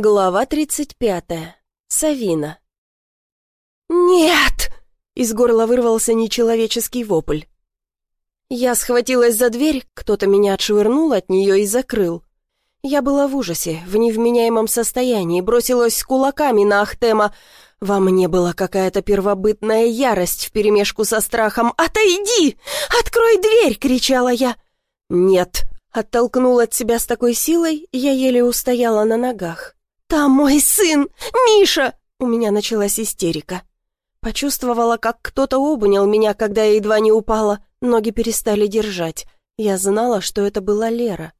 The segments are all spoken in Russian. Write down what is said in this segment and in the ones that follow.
Глава 35. Савина. «Нет!» — из горла вырвался нечеловеческий вопль. Я схватилась за дверь, кто-то меня отшвырнул от нее и закрыл. Я была в ужасе, в невменяемом состоянии, бросилась с кулаками на Ахтема. Во мне была какая-то первобытная ярость вперемешку со страхом. «Отойди! Открой дверь!» — кричала я. «Нет!» — оттолкнул от себя с такой силой, я еле устояла на ногах. «Там мой сын! Миша!» У меня началась истерика. Почувствовала, как кто-то обнял меня, когда я едва не упала. Ноги перестали держать. Я знала, что это была Лера.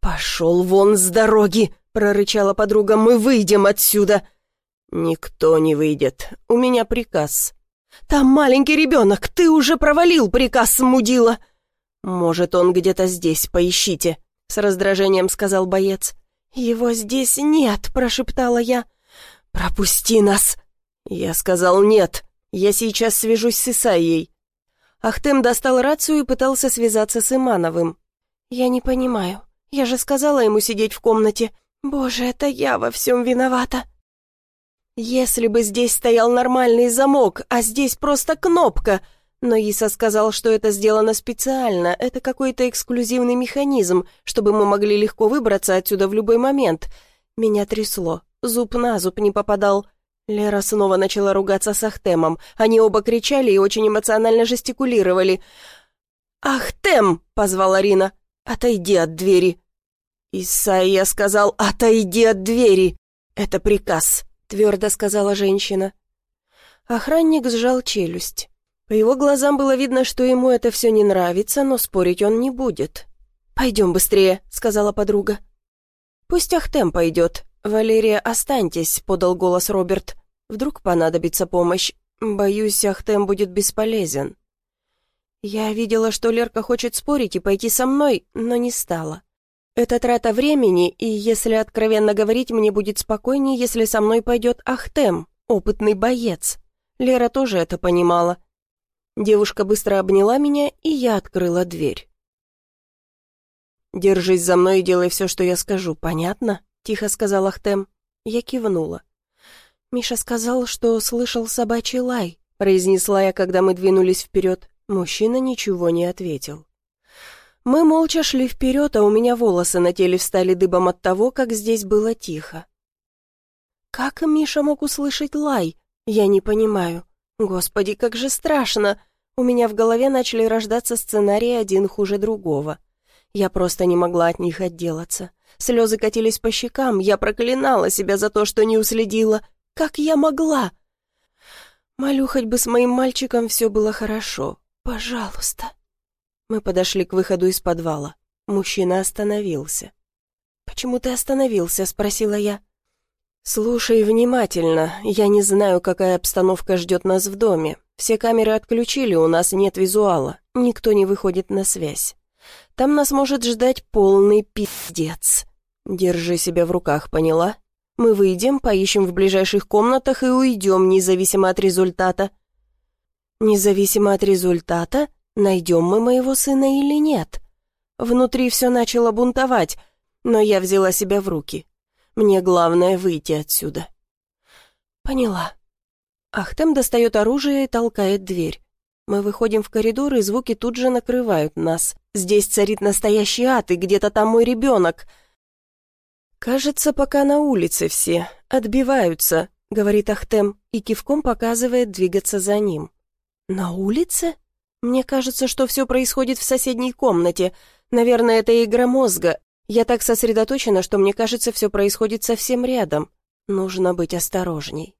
«Пошел вон с дороги!» — прорычала подруга. «Мы выйдем отсюда!» «Никто не выйдет. У меня приказ». «Там маленький ребенок. Ты уже провалил приказ, мудила!» «Может, он где-то здесь. Поищите», — с раздражением сказал боец. «Его здесь нет», — прошептала я. «Пропусти нас!» Я сказал «нет». Я сейчас свяжусь с Исаией. Ахтем достал рацию и пытался связаться с Имановым. «Я не понимаю. Я же сказала ему сидеть в комнате. Боже, это я во всем виновата». «Если бы здесь стоял нормальный замок, а здесь просто кнопка», но Иса сказал, что это сделано специально, это какой-то эксклюзивный механизм, чтобы мы могли легко выбраться отсюда в любой момент. Меня трясло, зуб на зуб не попадал. Лера снова начала ругаться с Ахтемом. Они оба кричали и очень эмоционально жестикулировали. «Ахтем!» — позвала Рина. «Отойди от двери!» Исайя сказал «Отойди от двери!» «Это приказ», — твердо сказала женщина. Охранник сжал челюсть. По его глазам было видно, что ему это все не нравится, но спорить он не будет. «Пойдем быстрее», — сказала подруга. «Пусть Ахтем пойдет. Валерия, останьтесь», — подал голос Роберт. «Вдруг понадобится помощь. Боюсь, Ахтем будет бесполезен». Я видела, что Лерка хочет спорить и пойти со мной, но не стала. Это трата времени, и, если откровенно говорить, мне будет спокойнее, если со мной пойдет Ахтем, опытный боец. Лера тоже это понимала. Девушка быстро обняла меня, и я открыла дверь. «Держись за мной и делай все, что я скажу, понятно?» — тихо сказал Ахтем. Я кивнула. «Миша сказал, что слышал собачий лай», — произнесла я, когда мы двинулись вперед. Мужчина ничего не ответил. Мы молча шли вперед, а у меня волосы на теле встали дыбом от того, как здесь было тихо. Как Миша мог услышать лай? Я не понимаю. Господи, как же страшно! У меня в голове начали рождаться сценарии один хуже другого. Я просто не могла от них отделаться. Слезы катились по щекам, я проклинала себя за то, что не уследила. Как я могла? Молю, хоть бы с моим мальчиком все было хорошо. Пожалуйста. Мы подошли к выходу из подвала. Мужчина остановился. «Почему ты остановился?» — спросила я. «Слушай внимательно. Я не знаю, какая обстановка ждет нас в доме. Все камеры отключили, у нас нет визуала, никто не выходит на связь. Там нас может ждать полный пиздец. Держи себя в руках, поняла? Мы выйдем, поищем в ближайших комнатах и уйдем, независимо от результата. Независимо от результата, найдем мы моего сына или нет. Внутри все начало бунтовать, но я взяла себя в руки. Мне главное выйти отсюда. Поняла. Ахтем достает оружие и толкает дверь. Мы выходим в коридор, и звуки тут же накрывают нас. Здесь царит настоящий ад, и где-то там мой ребенок. «Кажется, пока на улице все. Отбиваются», — говорит Ахтем, и кивком показывает двигаться за ним. «На улице? Мне кажется, что все происходит в соседней комнате. Наверное, это игра мозга. Я так сосредоточена, что мне кажется, все происходит совсем рядом. Нужно быть осторожней».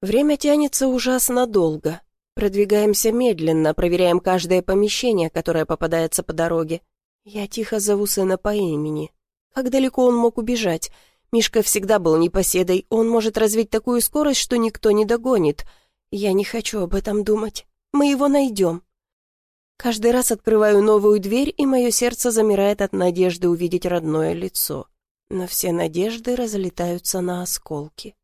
Время тянется ужасно долго. Продвигаемся медленно, проверяем каждое помещение, которое попадается по дороге. Я тихо зову сына по имени. Как далеко он мог убежать? Мишка всегда был непоседой, он может развить такую скорость, что никто не догонит. Я не хочу об этом думать. Мы его найдем. Каждый раз открываю новую дверь, и мое сердце замирает от надежды увидеть родное лицо. Но все надежды разлетаются на осколки.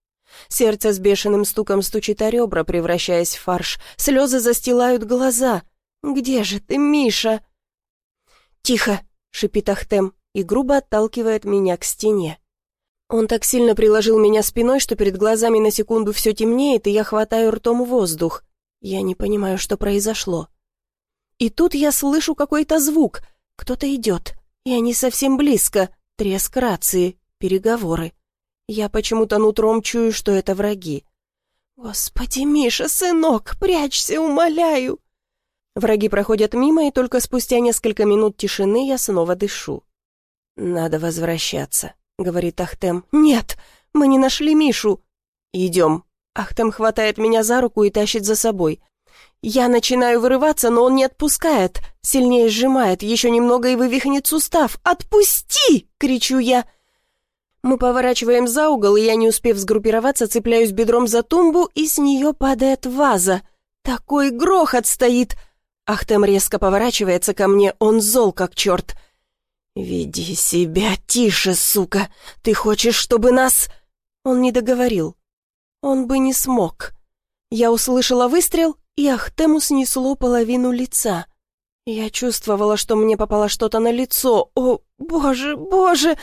Сердце с бешеным стуком стучит о ребра, превращаясь в фарш. Слезы застилают глаза. «Где же ты, Миша?» «Тихо!» — шипит Ахтем и грубо отталкивает меня к стене. Он так сильно приложил меня спиной, что перед глазами на секунду все темнеет, и я хватаю ртом воздух. Я не понимаю, что произошло. И тут я слышу какой-то звук. Кто-то идет. И они совсем близко. Треск рации, переговоры. Я почему-то нутром чую, что это враги. «Господи, Миша, сынок, прячься, умоляю!» Враги проходят мимо, и только спустя несколько минут тишины я снова дышу. «Надо возвращаться», — говорит Ахтем. «Нет, мы не нашли Мишу». «Идем». Ахтем хватает меня за руку и тащит за собой. Я начинаю вырываться, но он не отпускает. Сильнее сжимает, еще немного и вывихнет сустав. «Отпусти!» — кричу я. Мы поворачиваем за угол, и я, не успев сгруппироваться, цепляюсь бедром за тумбу, и с нее падает ваза. Такой грохот стоит. Ахтем резко поворачивается ко мне, он зол как черт. «Веди себя тише, сука! Ты хочешь, чтобы нас...» Он не договорил. Он бы не смог. Я услышала выстрел, и Ахтему снесло половину лица. Я чувствовала, что мне попало что-то на лицо. О, боже, боже!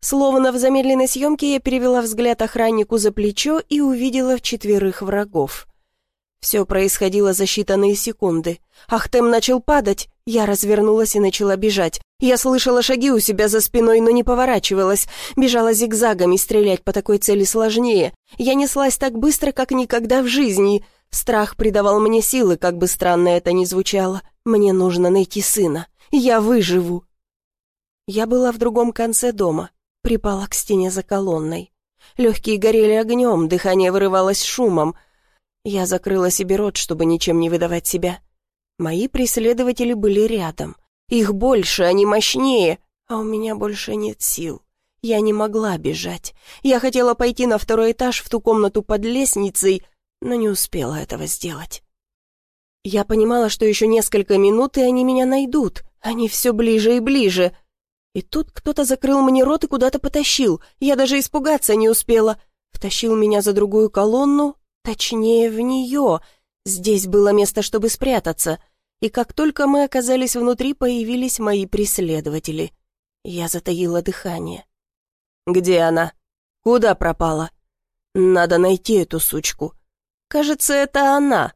Словно в замедленной съемке я перевела взгляд охраннику за плечо и увидела четверых врагов. Все происходило за считанные секунды. Ахтем начал падать, я развернулась и начала бежать. Я слышала шаги у себя за спиной, но не поворачивалась. Бежала зигзагами, стрелять по такой цели сложнее. Я неслась так быстро, как никогда в жизни. Страх придавал мне силы, как бы странно это ни звучало. Мне нужно найти сына. Я выживу. Я была в другом конце дома, припала к стене за колонной. Легкие горели огнем, дыхание вырывалось шумом — я закрыла себе рот, чтобы ничем не выдавать себя. Мои преследователи были рядом. Их больше, они мощнее, а у меня больше нет сил. Я не могла бежать. Я хотела пойти на второй этаж в ту комнату под лестницей, но не успела этого сделать. Я понимала, что еще несколько минут, и они меня найдут. Они все ближе и ближе. И тут кто-то закрыл мне рот и куда-то потащил. Я даже испугаться не успела. Втащил меня за другую колонну, Точнее, в нее. Здесь было место, чтобы спрятаться. И как только мы оказались внутри, появились мои преследователи. Я затаила дыхание. «Где она? Куда пропала? Надо найти эту сучку. Кажется, это она».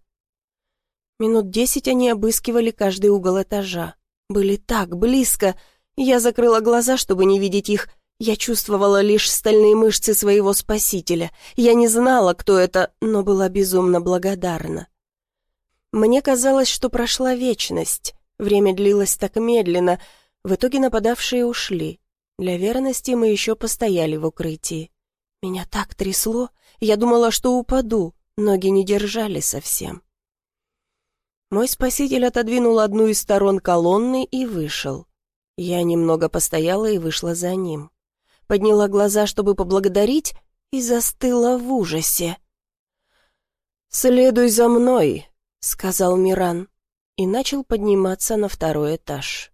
Минут десять они обыскивали каждый угол этажа. Были так близко. Я закрыла глаза, чтобы не видеть их, я чувствовала лишь стальные мышцы своего спасителя. Я не знала, кто это, но была безумно благодарна. Мне казалось, что прошла вечность. Время длилось так медленно. В итоге нападавшие ушли. Для верности мы еще постояли в укрытии. Меня так трясло, я думала, что упаду. Ноги не держали совсем. Мой спаситель отодвинул одну из сторон колонны и вышел. Я немного постояла и вышла за ним подняла глаза, чтобы поблагодарить, и застыла в ужасе. «Следуй за мной», — сказал Миран, и начал подниматься на второй этаж.